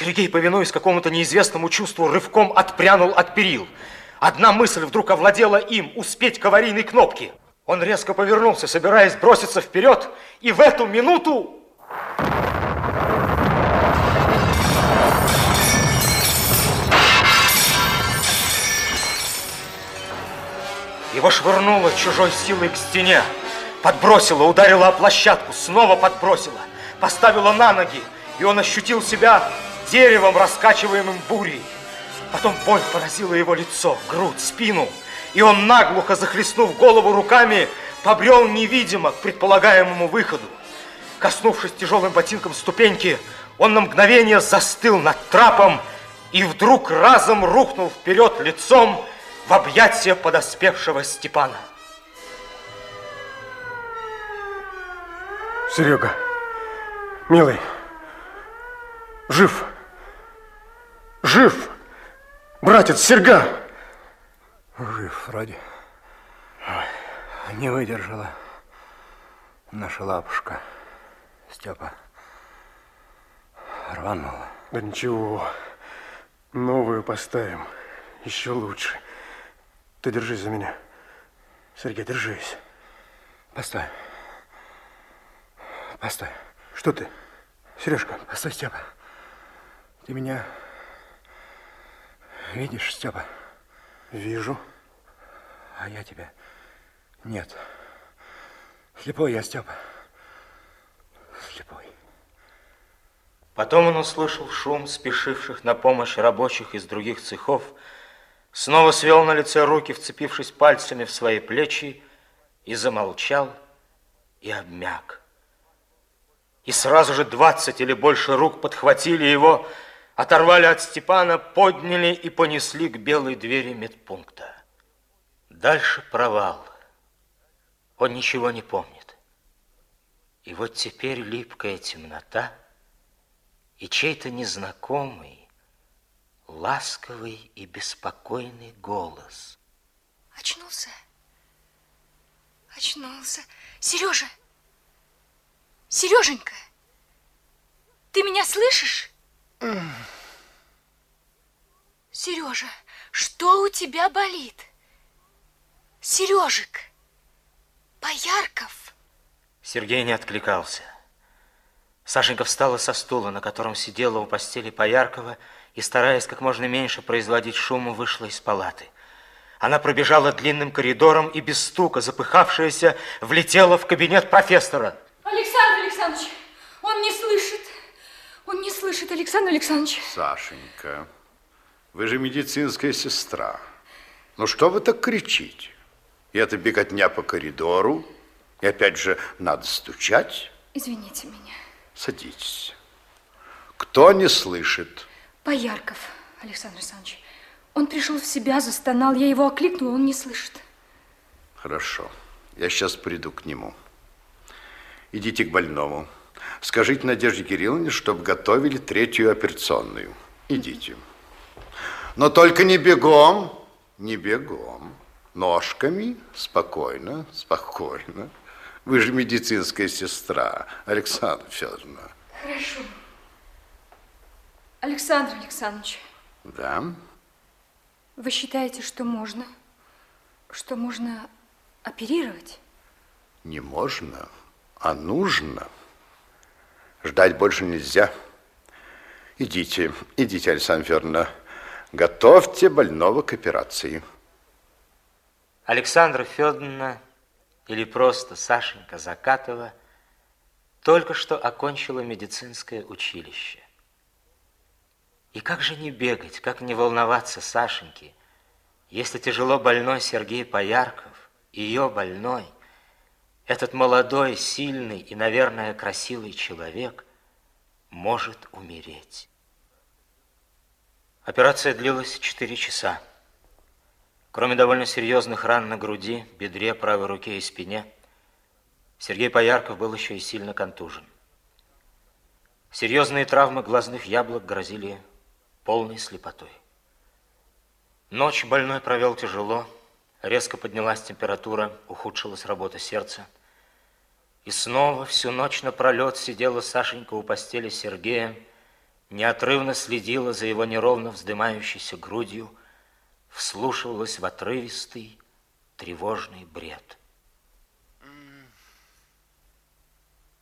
Сергей, повинуясь какому-то неизвестному чувству, рывком отпрянул от перил. Одна мысль вдруг овладела им – успеть к аварийной кнопке. Он резко повернулся, собираясь броситься вперед, и в эту минуту... Его швырнуло чужой силой к стене, подбросило, ударило о площадку, снова подбросило, поставило на ноги, и он ощутил себя деревом, раскачиваемым бурей. Потом боль поразила его лицо, грудь, спину, и он, наглухо захлестнув голову руками, побрел невидимо к предполагаемому выходу. Коснувшись тяжелым ботинком ступеньки, он на мгновение застыл над трапом и вдруг разом рухнул вперед лицом в объятия подоспевшего Степана. Серега, милый, жив, жив, братец Серга. Жив вроде. Не выдержала наша лапушка. Степа рванула. Да ничего, новую поставим, еще лучше. Ты держись за меня. Сергей, держись. Постой. Постой. Что ты? Сережка. Постой, Степа. Ты меня видишь, Степа? Вижу. А я тебя нет. Слепой я, Степа. Слепой. Потом он услышал шум спешивших на помощь рабочих из других цехов, снова свел на лице руки, вцепившись пальцами в свои плечи, и замолчал, и обмяк. И сразу же двадцать или больше рук подхватили его, оторвали от Степана, подняли и понесли к белой двери медпункта. Дальше провал. Он ничего не помнит. И вот теперь липкая темнота и чей-то незнакомый, ласковый и беспокойный голос. Очнулся. Очнулся. Сережа! Сереженька! Ты меня слышишь? Сережа, что у тебя болит? Сережик! Поярков! Сергей не откликался. Сашенька встала со стула, на котором сидела у постели Пояркова, и, стараясь как можно меньше производить шума, вышла из палаты. Она пробежала длинным коридором и без стука, запыхавшаяся, влетела в кабинет профессора. Александр Александрович, он не слышит. Слышит, Александр Александрович. Сашенька, вы же медицинская сестра. Ну что вы так кричите? И это беготня по коридору. И опять же, надо стучать. Извините меня. Садитесь. Кто не слышит? Поярков, Александр Александрович. Он пришел в себя, застонал. Я его окликнула, он не слышит. Хорошо. Я сейчас приду к нему. Идите к больному. Скажите Надежде Кирилловне, чтобы готовили третью операционную. Идите. Но только не бегом, не бегом. Ножками, спокойно, спокойно. Вы же медицинская сестра, Александра Федоровна. Хорошо. Александр Александрович. Да? Вы считаете, что можно? Что можно оперировать? Не можно, а нужно. Ждать больше нельзя. Идите, идите, Александра Федоровна. Готовьте больного к операции. Александра Федоровна, или просто Сашенька Закатова, только что окончила медицинское училище. И как же не бегать, как не волноваться Сашеньке, если тяжело больной Сергей Поярков, ее больной, этот молодой, сильный и, наверное, красивый человек может умереть. Операция длилась четыре часа. Кроме довольно серьезных ран на груди, бедре, правой руке и спине, Сергей Поярков был еще и сильно контужен. Серьезные травмы глазных яблок грозили полной слепотой. Ночь больной провел тяжело, резко поднялась температура, ухудшилась работа сердца. И снова всю ночь напролет сидела Сашенька у постели Сергея неотрывно следила за его неровно вздымающейся грудью, вслушивалась в отрывистый, тревожный бред.